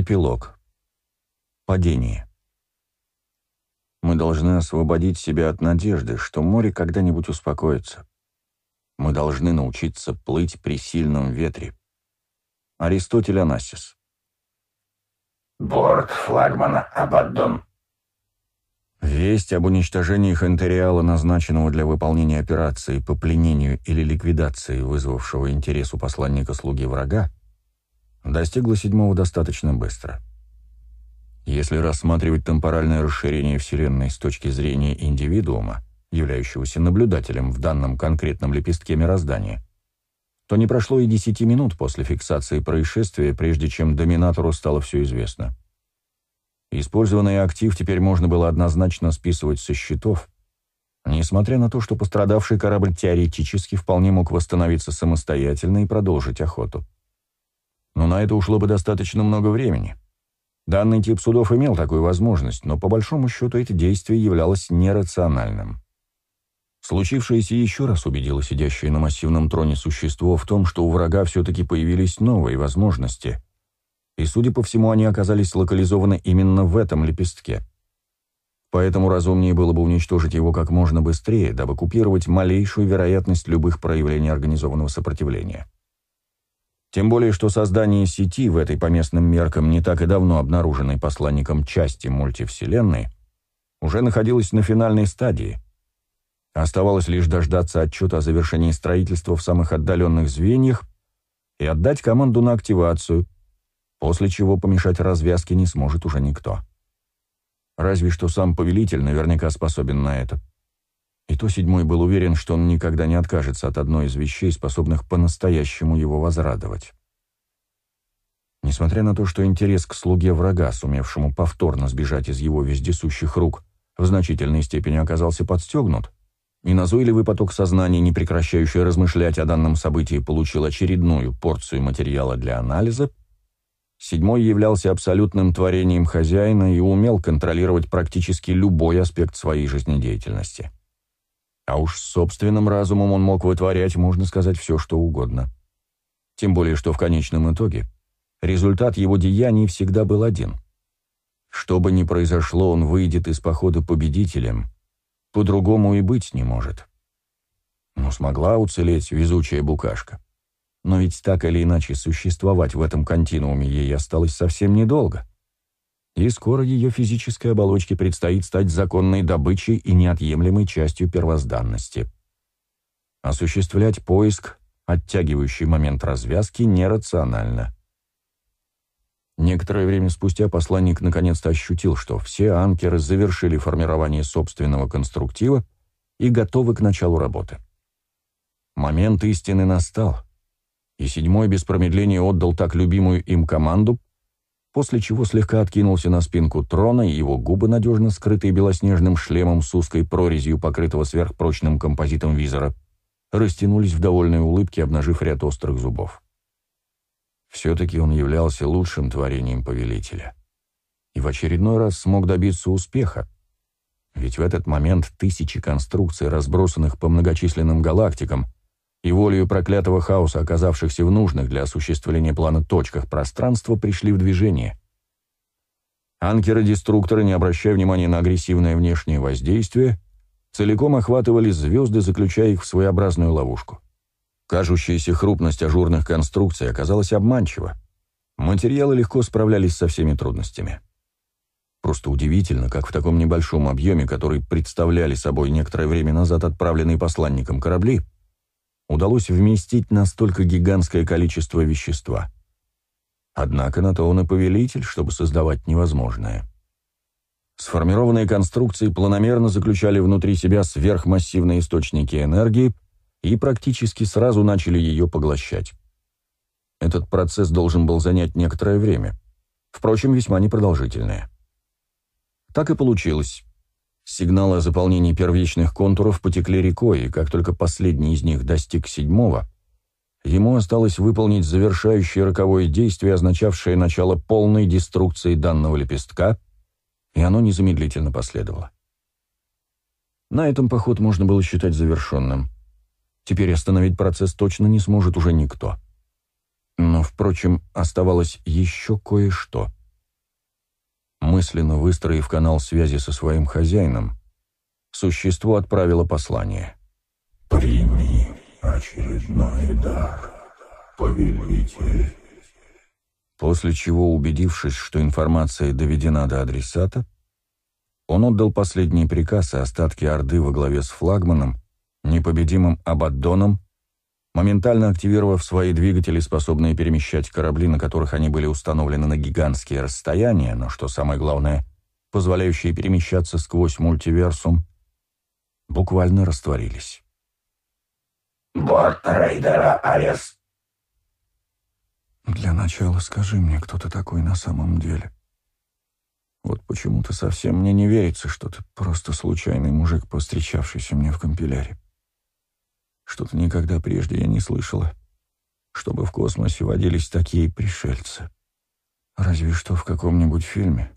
Эпилог. Падение. Мы должны освободить себя от надежды, что море когда-нибудь успокоится. Мы должны научиться плыть при сильном ветре. Аристотель Анасис. Борт флагмана Абаддон. Весть об уничтожении Хентериала, назначенного для выполнения операции по пленению или ликвидации, вызвавшего интерес у посланника слуги врага, достигла седьмого достаточно быстро. Если рассматривать темпоральное расширение Вселенной с точки зрения индивидуума, являющегося наблюдателем в данном конкретном лепестке мироздания, то не прошло и десяти минут после фиксации происшествия, прежде чем доминатору стало все известно. Использованный актив теперь можно было однозначно списывать со счетов, несмотря на то, что пострадавший корабль теоретически вполне мог восстановиться самостоятельно и продолжить охоту. Но на это ушло бы достаточно много времени. Данный тип судов имел такую возможность, но по большому счету это действие являлось нерациональным. Случившееся еще раз убедило сидящее на массивном троне существо в том, что у врага все-таки появились новые возможности, и, судя по всему, они оказались локализованы именно в этом лепестке. Поэтому разумнее было бы уничтожить его как можно быстрее, дабы купировать малейшую вероятность любых проявлений организованного сопротивления. Тем более, что создание сети в этой по местным меркам не так и давно обнаруженной посланником части мультивселенной уже находилось на финальной стадии. Оставалось лишь дождаться отчета о завершении строительства в самых отдаленных звеньях и отдать команду на активацию, после чего помешать развязке не сможет уже никто. Разве что сам повелитель наверняка способен на это. И то седьмой был уверен, что он никогда не откажется от одной из вещей, способных по-настоящему его возрадовать. Несмотря на то, что интерес к слуге врага, сумевшему повторно сбежать из его вездесущих рук, в значительной степени оказался подстегнут, и назойливый поток сознания, не прекращающий размышлять о данном событии, получил очередную порцию материала для анализа, седьмой являлся абсолютным творением хозяина и умел контролировать практически любой аспект своей жизнедеятельности. А уж собственным разумом он мог вытворять, можно сказать, все, что угодно. Тем более, что в конечном итоге результат его деяний всегда был один. Что бы ни произошло, он выйдет из похода победителем. По-другому и быть не может. Но смогла уцелеть везучая букашка. Но ведь так или иначе существовать в этом континууме ей осталось совсем недолго и скоро ее физической оболочке предстоит стать законной добычей и неотъемлемой частью первозданности. Осуществлять поиск, оттягивающий момент развязки, нерационально. Некоторое время спустя посланник наконец-то ощутил, что все анкеры завершили формирование собственного конструктива и готовы к началу работы. Момент истины настал, и седьмой без промедления отдал так любимую им команду, после чего слегка откинулся на спинку трона, и его губы, надежно скрытые белоснежным шлемом с узкой прорезью, покрытого сверхпрочным композитом визора, растянулись в довольной улыбке, обнажив ряд острых зубов. Все-таки он являлся лучшим творением повелителя. И в очередной раз смог добиться успеха, ведь в этот момент тысячи конструкций, разбросанных по многочисленным галактикам, и волею проклятого хаоса, оказавшихся в нужных для осуществления плана точках пространства, пришли в движение. Анкеры-деструкторы, не обращая внимания на агрессивное внешнее воздействие, целиком охватывали звезды, заключая их в своеобразную ловушку. Кажущаяся хрупность ажурных конструкций оказалась обманчива. Материалы легко справлялись со всеми трудностями. Просто удивительно, как в таком небольшом объеме, который представляли собой некоторое время назад отправленные посланником корабли, удалось вместить настолько гигантское количество вещества. Однако на то он и повелитель, чтобы создавать невозможное. Сформированные конструкции планомерно заключали внутри себя сверхмассивные источники энергии и практически сразу начали ее поглощать. Этот процесс должен был занять некоторое время, впрочем, весьма непродолжительное. Так и получилось. Сигналы о заполнении первичных контуров потекли рекой, и как только последний из них достиг седьмого, ему осталось выполнить завершающее роковое действие, означавшее начало полной деструкции данного лепестка, и оно незамедлительно последовало. На этом поход можно было считать завершенным. Теперь остановить процесс точно не сможет уже никто. Но, впрочем, оставалось еще кое-что — Мысленно выстроив канал связи со своим хозяином, существо отправило послание. «Прими очередной дар, повелитель». После чего, убедившись, что информация доведена до адресата, он отдал последний приказ, и остатки Орды во главе с флагманом, непобедимым Абаддоном, моментально активировав свои двигатели, способные перемещать корабли, на которых они были установлены на гигантские расстояния, но, что самое главное, позволяющие перемещаться сквозь мультиверсум, буквально растворились. «Борт рейдера Арес». «Для начала скажи мне, кто ты такой на самом деле», вот почему-то совсем мне не верится, что ты просто случайный мужик, повстречавшийся мне в компиляре. Что-то никогда прежде я не слышала, чтобы в космосе водились такие пришельцы. Разве что в каком-нибудь фильме.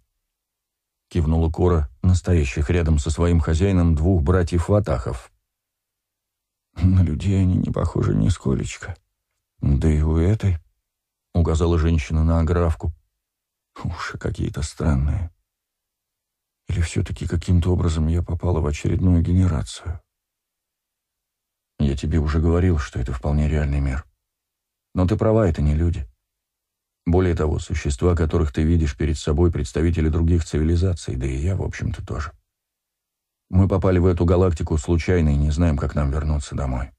Кивнула Кора, настоящих рядом со своим хозяином двух братьев Ватахов. На людей они не похожи нисколечко. Да и у этой, указала женщина на аграфку, уши какие-то странные. Или все-таки каким-то образом я попала в очередную генерацию? Я тебе уже говорил, что это вполне реальный мир. Но ты права, это не люди. Более того, существа, которых ты видишь перед собой, представители других цивилизаций, да и я, в общем-то, тоже. Мы попали в эту галактику случайно и не знаем, как нам вернуться домой.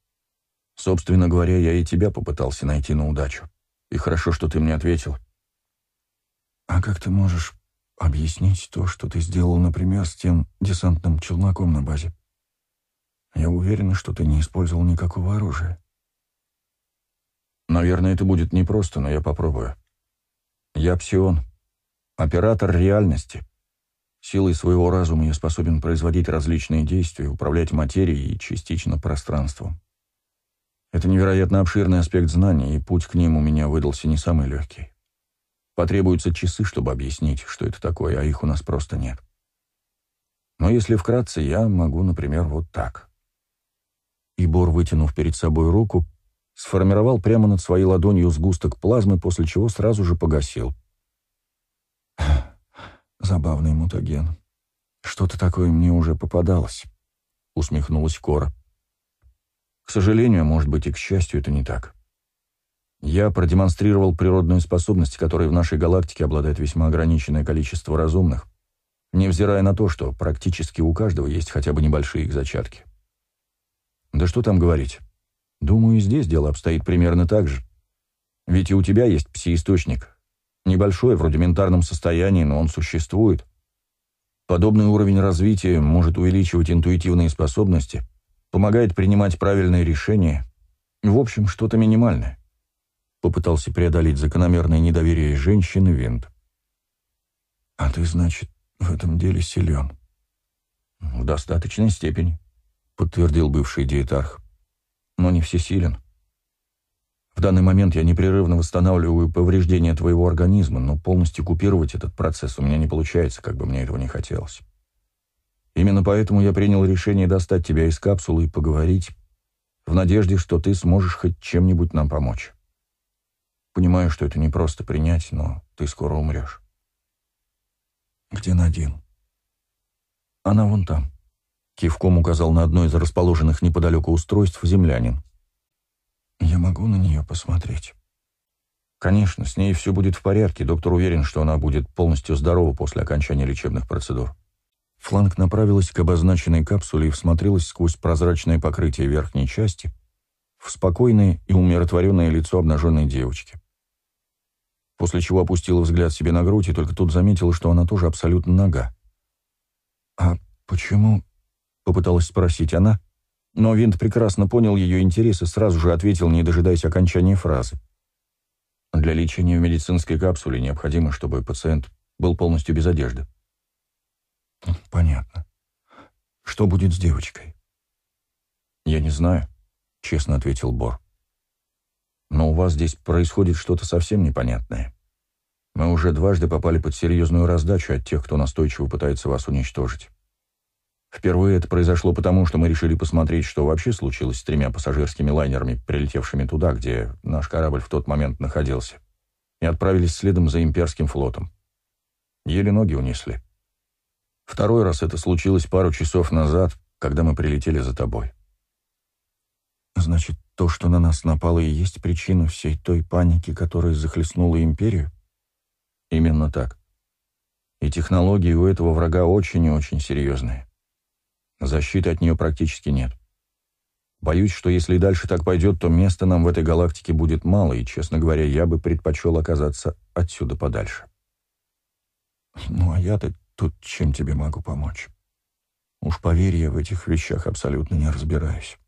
Собственно говоря, я и тебя попытался найти на удачу. И хорошо, что ты мне ответил. А как ты можешь объяснить то, что ты сделал, например, с тем десантным челноком на базе. Я уверен, что ты не использовал никакого оружия. Наверное, это будет непросто, но я попробую. Я псион, оператор реальности. Силой своего разума я способен производить различные действия, управлять материей и частично пространством. Это невероятно обширный аспект знаний, и путь к ним у меня выдался не самый легкий. Потребуются часы, чтобы объяснить, что это такое, а их у нас просто нет. Но если вкратце, я могу, например, вот так. И Бор, вытянув перед собой руку, сформировал прямо над своей ладонью сгусток плазмы, после чего сразу же погасил. Забавный мутаген. Что-то такое мне уже попадалось, усмехнулась Кора. К сожалению, может быть, и к счастью, это не так. Я продемонстрировал природную способность, которой в нашей галактике обладает весьма ограниченное количество разумных, невзирая на то, что практически у каждого есть хотя бы небольшие их зачатки. Да что там говорить. Думаю, здесь дело обстоит примерно так же. Ведь и у тебя есть пси-источник. Небольшой, в рудиментарном состоянии, но он существует. Подобный уровень развития может увеличивать интуитивные способности, помогает принимать правильные решения. В общем, что-то минимальное попытался преодолеть закономерное недоверие женщины Винт. «А ты, значит, в этом деле силен?» «В достаточной степени», — подтвердил бывший диетарх. «Но не всесилен. В данный момент я непрерывно восстанавливаю повреждения твоего организма, но полностью купировать этот процесс у меня не получается, как бы мне этого не хотелось. Именно поэтому я принял решение достать тебя из капсулы и поговорить, в надежде, что ты сможешь хоть чем-нибудь нам помочь». Понимаю, что это не просто принять, но ты скоро умрешь. Где Надин? Она вон там. Кивком указал на одно из расположенных неподалеку устройств землянин. Я могу на нее посмотреть? Конечно, с ней все будет в порядке. Доктор уверен, что она будет полностью здорова после окончания лечебных процедур. Фланг направилась к обозначенной капсуле и всмотрелась сквозь прозрачное покрытие верхней части в спокойное и умиротворенное лицо обнаженной девочки после чего опустила взгляд себе на грудь и только тут заметила, что она тоже абсолютно нога. «А почему?» — попыталась спросить она, но Винт прекрасно понял ее интерес и сразу же ответил, не дожидаясь окончания фразы. «Для лечения в медицинской капсуле необходимо, чтобы пациент был полностью без одежды». «Понятно. Что будет с девочкой?» «Я не знаю», — честно ответил Бор но у вас здесь происходит что-то совсем непонятное. Мы уже дважды попали под серьезную раздачу от тех, кто настойчиво пытается вас уничтожить. Впервые это произошло потому, что мы решили посмотреть, что вообще случилось с тремя пассажирскими лайнерами, прилетевшими туда, где наш корабль в тот момент находился, и отправились следом за имперским флотом. Еле ноги унесли. Второй раз это случилось пару часов назад, когда мы прилетели за тобой. Значит, то, что на нас напало, и есть причина всей той паники, которая захлестнула империю? Именно так. И технологии у этого врага очень и очень серьезные. Защиты от нее практически нет. Боюсь, что если и дальше так пойдет, то места нам в этой галактике будет мало, и, честно говоря, я бы предпочел оказаться отсюда подальше. Ну, а я-то тут чем тебе могу помочь? Уж поверь, я в этих вещах абсолютно не разбираюсь.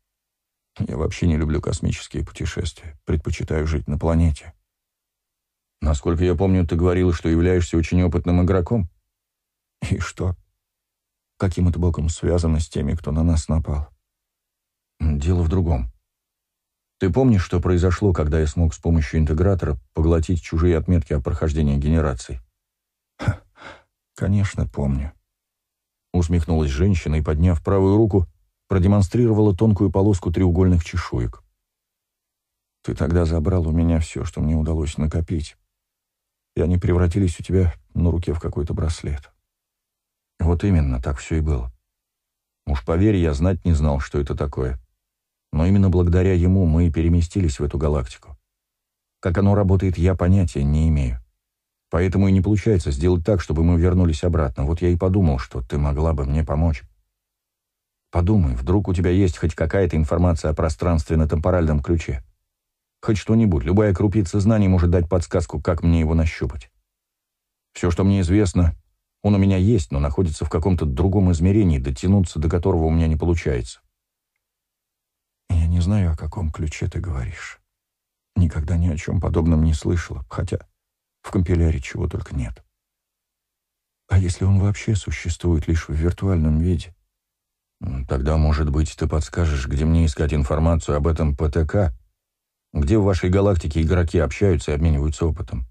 Я вообще не люблю космические путешествия, предпочитаю жить на планете. Насколько я помню, ты говорил, что являешься очень опытным игроком. И что? Каким это боком связано с теми, кто на нас напал? Дело в другом. Ты помнишь, что произошло, когда я смог с помощью интегратора поглотить чужие отметки о прохождении генерации? Ха, конечно, помню. Усмехнулась женщина и, подняв правую руку, продемонстрировала тонкую полоску треугольных чешуек. Ты тогда забрал у меня все, что мне удалось накопить. И они превратились у тебя на руке в какой-то браслет. Вот именно, так все и было. Уж поверь, я знать не знал, что это такое. Но именно благодаря ему мы и переместились в эту галактику. Как оно работает, я понятия не имею. Поэтому и не получается сделать так, чтобы мы вернулись обратно. Вот я и подумал, что ты могла бы мне помочь. Подумай, вдруг у тебя есть хоть какая-то информация о пространстве на темпоральном ключе. Хоть что-нибудь, любая крупица знаний может дать подсказку, как мне его нащупать. Все, что мне известно, он у меня есть, но находится в каком-то другом измерении, дотянуться до которого у меня не получается. Я не знаю, о каком ключе ты говоришь. Никогда ни о чем подобном не слышала, хотя в компиляре чего только нет. А если он вообще существует лишь в виртуальном виде? Тогда, может быть, ты подскажешь, где мне искать информацию об этом ПТК, где в вашей галактике игроки общаются и обмениваются опытом.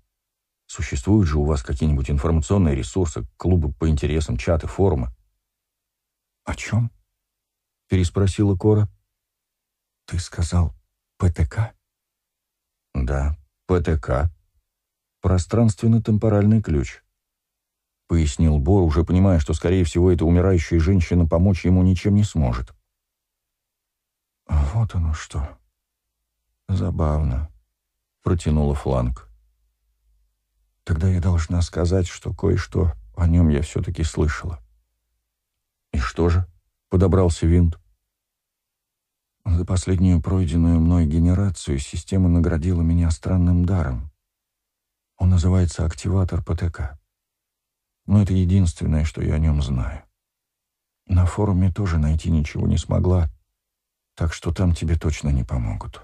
Существуют же у вас какие-нибудь информационные ресурсы, клубы по интересам, чаты, форумы? «О чем?» — переспросила Кора. «Ты сказал ПТК?» «Да, ПТК. Пространственно-темпоральный ключ», — пояснил Бор, уже понимая, что, скорее всего, эта умирающая женщина помочь ему ничем не сможет. «Вот оно что. Забавно», — протянула фланг. Тогда я должна сказать, что кое-что о нем я все-таки слышала. И что же? Подобрался винт. За последнюю пройденную мной генерацию система наградила меня странным даром. Он называется активатор ПТК. Но это единственное, что я о нем знаю. На форуме тоже найти ничего не смогла, так что там тебе точно не помогут.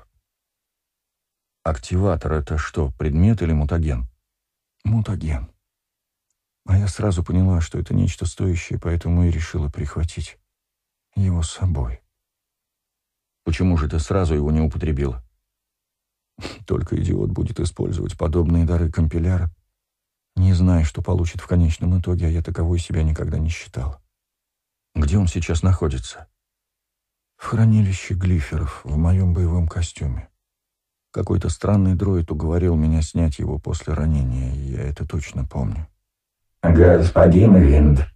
Активатор — это что, предмет или мутаген? Мутаген. А я сразу поняла, что это нечто стоящее, поэтому и решила прихватить его с собой. Почему же ты сразу его не употребила? Только идиот будет использовать подобные дары компиляра, не зная, что получит в конечном итоге, а я таковой себя никогда не считал. Где он сейчас находится? В хранилище глиферов, в моем боевом костюме. Какой-то странный дроид уговорил меня снять его после ранения, я это точно помню. «Господин Винд,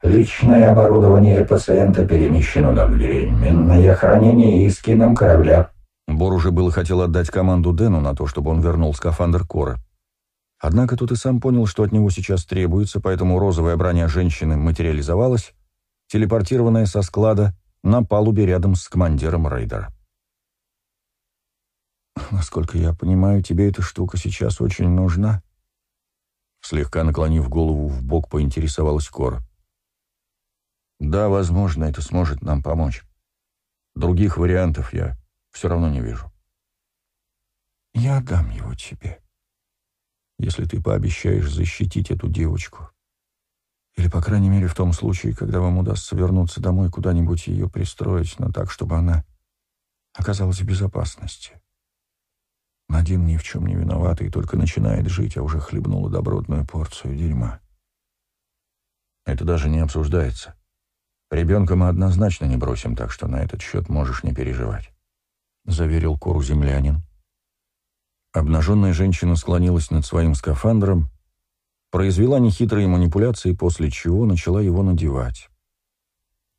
личное оборудование пациента перемещено на временное хранение и скином корабля». Бор уже было хотел отдать команду Дэну на то, чтобы он вернул скафандр Кора. Однако тут и сам понял, что от него сейчас требуется, поэтому розовая броня женщины материализовалась, телепортированная со склада на палубе рядом с командиром рейдера. Насколько я понимаю, тебе эта штука сейчас очень нужна. Слегка наклонив голову в бок, поинтересовалась Кора. Да, возможно, это сможет нам помочь. Других вариантов я все равно не вижу. Я отдам его тебе, если ты пообещаешь защитить эту девочку. Или, по крайней мере, в том случае, когда вам удастся вернуться домой, куда-нибудь ее пристроить, но так, чтобы она оказалась в безопасности. Надин ни в чем не виновата и только начинает жить, а уже хлебнула добротную порцию дерьма. Это даже не обсуждается. Ребенка мы однозначно не бросим, так что на этот счет можешь не переживать», — заверил Кору землянин. Обнаженная женщина склонилась над своим скафандром, произвела нехитрые манипуляции, после чего начала его надевать.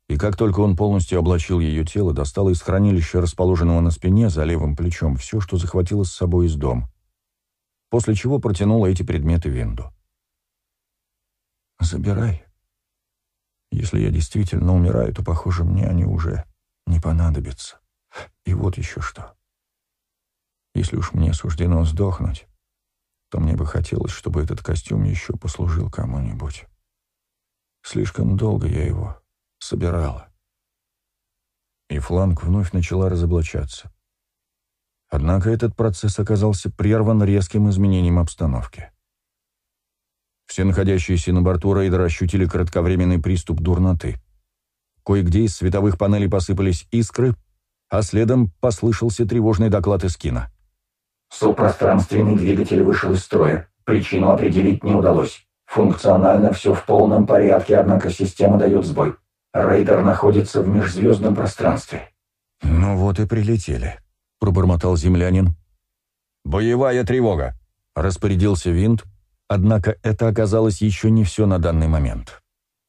И как только он полностью облачил ее тело, достала из хранилища, расположенного на спине, за левым плечом, все, что захватила с собой из дома. После чего протянула эти предметы Винду. «Забирай. Если я действительно умираю, то, похоже, мне они уже не понадобятся. И вот еще что. Если уж мне суждено сдохнуть, то мне бы хотелось, чтобы этот костюм еще послужил кому-нибудь. Слишком долго я его собирала. И фланг вновь начала разоблачаться. Однако этот процесс оказался прерван резким изменением обстановки. Все находящиеся на борту рейдера ощутили кратковременный приступ дурноты. Кое-где из световых панелей посыпались искры, а следом послышался тревожный доклад из кино. Субпространственный двигатель вышел из строя. Причину определить не удалось. Функционально все в полном порядке, однако система дает сбой. Рейдер находится в межзвездном пространстве. «Ну вот и прилетели», — пробормотал землянин. «Боевая тревога», — распорядился Винт, однако это оказалось еще не все на данный момент.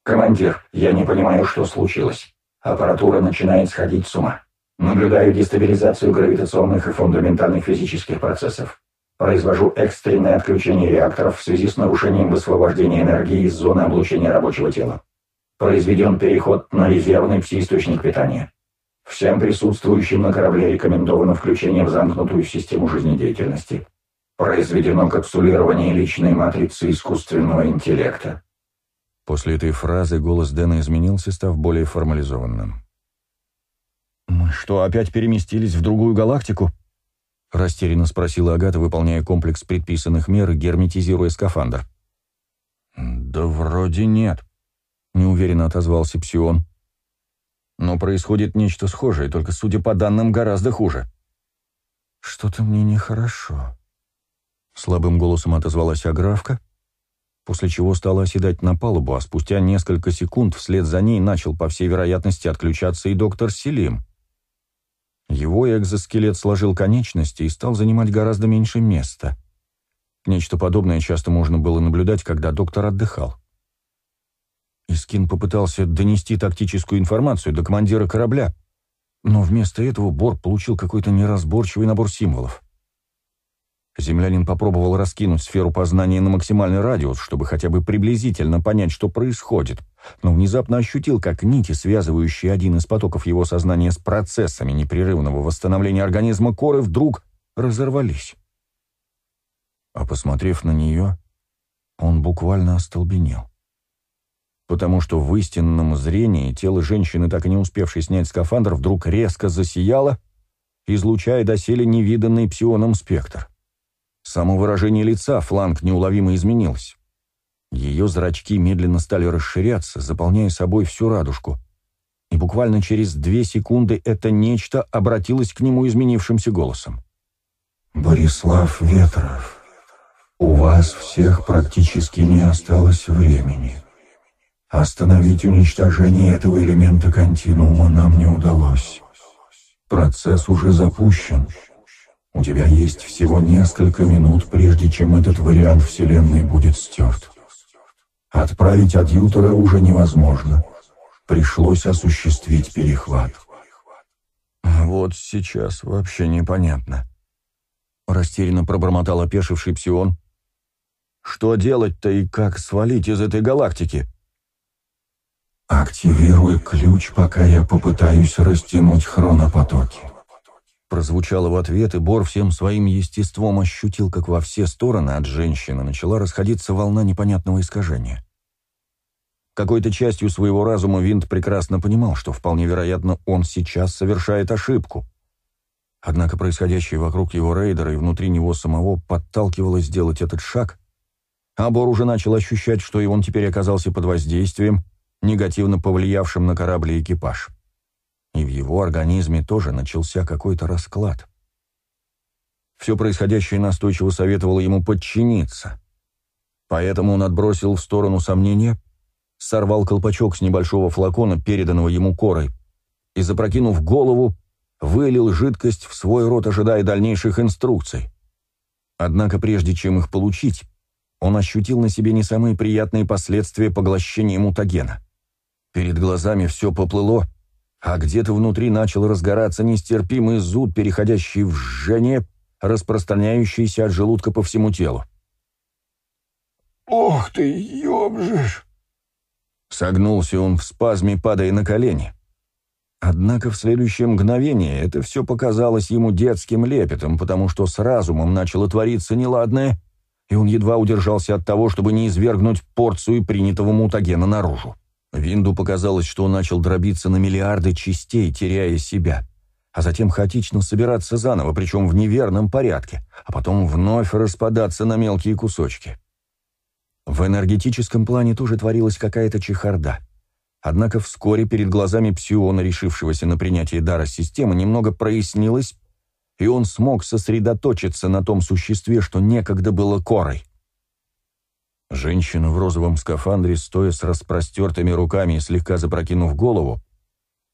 «Командир, я не понимаю, что случилось. Аппаратура начинает сходить с ума. Наблюдаю дестабилизацию гравитационных и фундаментальных физических процессов. Произвожу экстренное отключение реакторов в связи с нарушением высвобождения энергии из зоны облучения рабочего тела. Произведен переход на резервный пси-источник питания. Всем присутствующим на корабле рекомендовано включение в замкнутую систему жизнедеятельности. Произведено капсулирование личной матрицы искусственного интеллекта. После этой фразы голос Дэна изменился, став более формализованным. «Мы что, опять переместились в другую галактику?» — растерянно спросила Агата, выполняя комплекс предписанных мер герметизируя скафандр. «Да вроде нет», — неуверенно отозвался Псион. «Но происходит нечто схожее, только, судя по данным, гораздо хуже». «Что-то мне нехорошо», — слабым голосом отозвалась Аграфка, после чего стала оседать на палубу, а спустя несколько секунд вслед за ней начал, по всей вероятности, отключаться и доктор Селим. Его экзоскелет сложил конечности и стал занимать гораздо меньше места. Нечто подобное часто можно было наблюдать, когда доктор отдыхал. Искин попытался донести тактическую информацию до командира корабля, но вместо этого Бор получил какой-то неразборчивый набор символов. Землянин попробовал раскинуть сферу познания на максимальный радиус, чтобы хотя бы приблизительно понять, что происходит, но внезапно ощутил, как нити, связывающие один из потоков его сознания с процессами непрерывного восстановления организма коры, вдруг разорвались. А посмотрев на нее, он буквально остолбенел. Потому что в истинном зрении тело женщины, так и не успевшей снять скафандр, вдруг резко засияло, излучая доселе невиданный псионом спектр. Само выражение лица фланг неуловимо изменилось. Ее зрачки медленно стали расширяться, заполняя собой всю радужку. И буквально через две секунды это нечто обратилось к нему изменившимся голосом. «Борислав Ветров, у вас всех практически не осталось времени. Остановить уничтожение этого элемента континуума нам не удалось. Процесс уже запущен. У тебя есть всего несколько минут, прежде чем этот вариант Вселенной будет стерт. Отправить адъютора уже невозможно. Пришлось осуществить перехват. «Вот сейчас вообще непонятно», — растерянно пробормотал опешивший псион. «Что делать-то и как свалить из этой галактики?» «Активируй ключ, пока я попытаюсь растянуть хронопотоки». Прозвучало в ответ, и Бор всем своим естеством ощутил, как во все стороны от женщины начала расходиться волна непонятного искажения. Какой-то частью своего разума Винт прекрасно понимал, что вполне вероятно он сейчас совершает ошибку. Однако происходящее вокруг его рейдера и внутри него самого подталкивало сделать этот шаг, а Бор уже начал ощущать, что и он теперь оказался под воздействием, негативно повлиявшим на корабль и экипаж и в его организме тоже начался какой-то расклад. Все происходящее настойчиво советовало ему подчиниться. Поэтому он отбросил в сторону сомнения, сорвал колпачок с небольшого флакона, переданного ему корой, и, запрокинув голову, вылил жидкость в свой рот, ожидая дальнейших инструкций. Однако прежде чем их получить, он ощутил на себе не самые приятные последствия поглощения мутагена. Перед глазами все поплыло, а где-то внутри начал разгораться нестерпимый зуд, переходящий в жжение, распространяющийся от желудка по всему телу. «Ох ты, ёбжешь!» Согнулся он в спазме, падая на колени. Однако в следующее мгновение это все показалось ему детским лепетом, потому что с разумом начало твориться неладное, и он едва удержался от того, чтобы не извергнуть порцию принятого мутагена наружу. Винду показалось, что он начал дробиться на миллиарды частей, теряя себя, а затем хаотично собираться заново, причем в неверном порядке, а потом вновь распадаться на мелкие кусочки. В энергетическом плане тоже творилась какая-то чехарда. Однако вскоре перед глазами псиона, решившегося на принятие дара системы, немного прояснилось, и он смог сосредоточиться на том существе, что некогда было корой. Женщина в розовом скафандре, стоя с распростертыми руками и слегка запрокинув голову,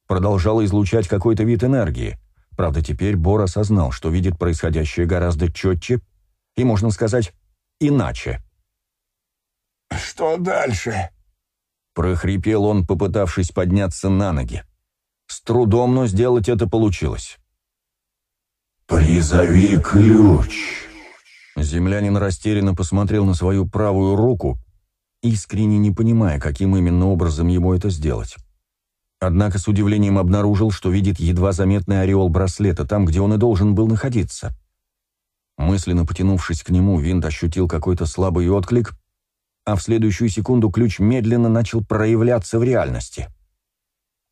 продолжала излучать какой-то вид энергии. Правда, теперь Бор осознал, что видит происходящее гораздо четче и, можно сказать, иначе. «Что дальше?» прохрипел он, попытавшись подняться на ноги. С трудом, но сделать это получилось. «Призови ключ!» Землянин растерянно посмотрел на свою правую руку, искренне не понимая, каким именно образом ему это сделать. Однако с удивлением обнаружил, что видит едва заметный ореол браслета там, где он и должен был находиться. Мысленно потянувшись к нему, Винт ощутил какой-то слабый отклик а в следующую секунду ключ медленно начал проявляться в реальности.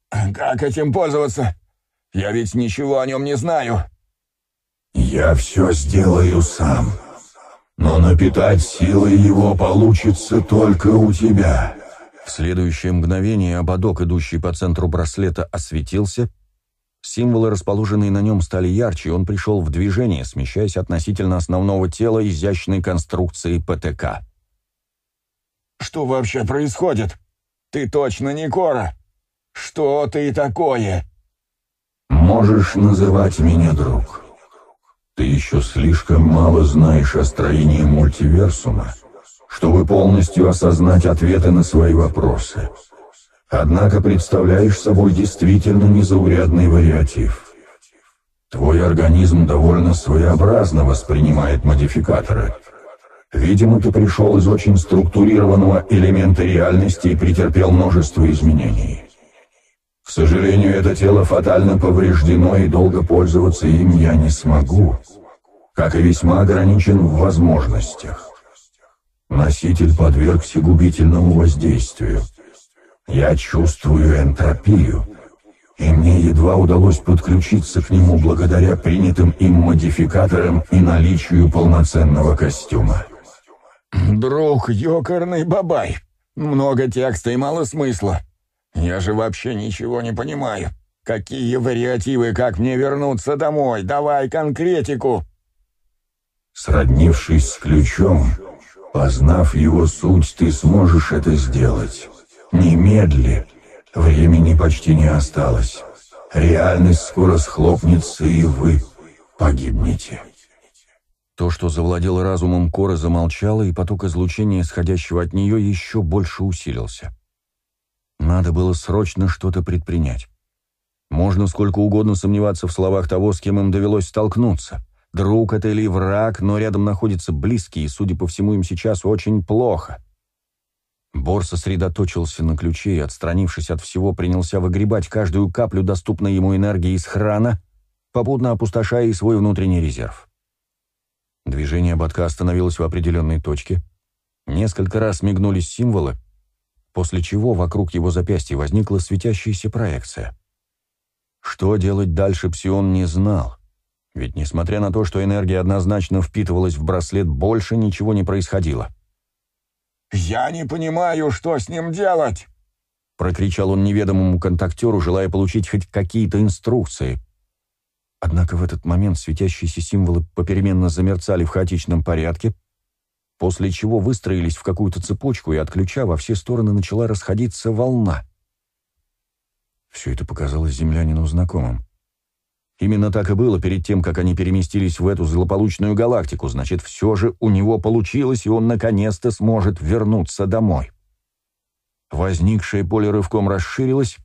«Как этим пользоваться? Я ведь ничего о нем не знаю». «Я все сделаю сам, но напитать силой его получится только у тебя». В следующее мгновение ободок, идущий по центру браслета, осветился. Символы, расположенные на нем, стали ярче, и он пришел в движение, смещаясь относительно основного тела изящной конструкции ПТК. Что вообще происходит? Ты точно не Кора? Что ты такое?» «Можешь называть меня друг. Ты еще слишком мало знаешь о строении мультиверсума, чтобы полностью осознать ответы на свои вопросы. Однако представляешь собой действительно незаурядный вариатив. Твой организм довольно своеобразно воспринимает модификаторы — Видимо, ты пришел из очень структурированного элемента реальности и претерпел множество изменений. К сожалению, это тело фатально повреждено, и долго пользоваться им я не смогу, как и весьма ограничен в возможностях. Носитель подвергся губительному воздействию. Я чувствую энтропию, и мне едва удалось подключиться к нему благодаря принятым им модификаторам и наличию полноценного костюма. «Друг, ёкарный бабай. Много текста и мало смысла. Я же вообще ничего не понимаю. Какие вариативы, как мне вернуться домой? Давай конкретику!» Сроднившись с ключом, познав его суть, ты сможешь это сделать. Немедли. Времени почти не осталось. Реальность скоро схлопнется, и вы погибнете. То, что завладело разумом Коры, замолчало, и поток излучения, исходящего от нее, еще больше усилился. Надо было срочно что-то предпринять. Можно сколько угодно сомневаться в словах того, с кем им довелось столкнуться. Друг это или враг, но рядом находится близкий, и, судя по всему, им сейчас очень плохо. Бор сосредоточился на ключе и, отстранившись от всего, принялся выгребать каждую каплю доступной ему энергии из храна, попутно опустошая и свой внутренний резерв. Движение ободка остановилось в определенной точке. Несколько раз мигнулись символы, после чего вокруг его запястья возникла светящаяся проекция. Что делать дальше Псион не знал, ведь, несмотря на то, что энергия однозначно впитывалась в браслет, больше ничего не происходило. «Я не понимаю, что с ним делать!» Прокричал он неведомому контактеру, желая получить хоть какие-то инструкции — Однако в этот момент светящиеся символы попеременно замерцали в хаотичном порядке, после чего выстроились в какую-то цепочку, и от ключа во все стороны начала расходиться волна. Все это показалось землянину знакомым. Именно так и было перед тем, как они переместились в эту злополучную галактику. Значит, все же у него получилось, и он наконец-то сможет вернуться домой. Возникшее поле рывком расширилось,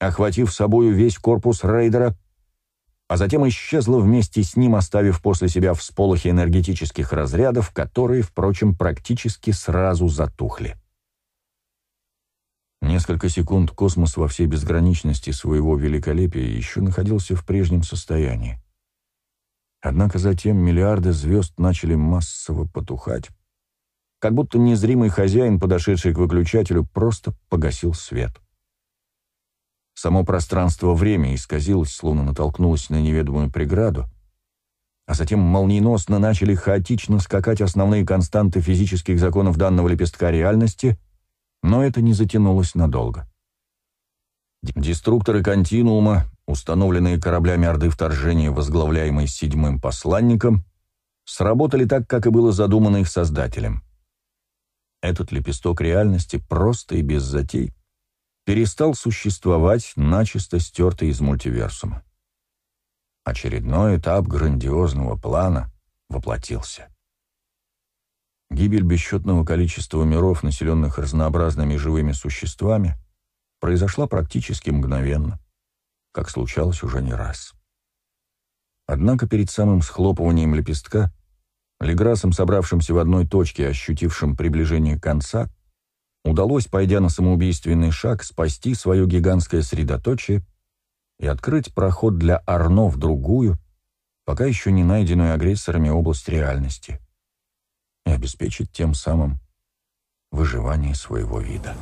охватив собою весь корпус рейдера, а затем исчезло вместе с ним, оставив после себя всполохи энергетических разрядов, которые, впрочем, практически сразу затухли. Несколько секунд космос во всей безграничности своего великолепия еще находился в прежнем состоянии. Однако затем миллиарды звезд начали массово потухать, как будто незримый хозяин, подошедший к выключателю, просто погасил свет. Само пространство-время исказилось, словно натолкнулось на неведомую преграду, а затем молниеносно начали хаотично скакать основные константы физических законов данного лепестка реальности — но это не затянулось надолго. Деструкторы континуума, установленные кораблями Орды Вторжения, возглавляемые седьмым посланником, сработали так, как и было задумано их создателем. Этот лепесток реальности просто и без затей перестал существовать, начисто стертый из мультиверсума. Очередной этап грандиозного плана воплотился. Гибель бесчетного количества миров, населенных разнообразными живыми существами, произошла практически мгновенно, как случалось уже не раз. Однако перед самым схлопыванием лепестка, Леграсом, собравшимся в одной точке, ощутившим приближение конца, удалось, пойдя на самоубийственный шаг, спасти свое гигантское средоточие и открыть проход для Арно в другую, пока еще не найденную агрессорами область реальности и обеспечить тем самым выживание своего вида.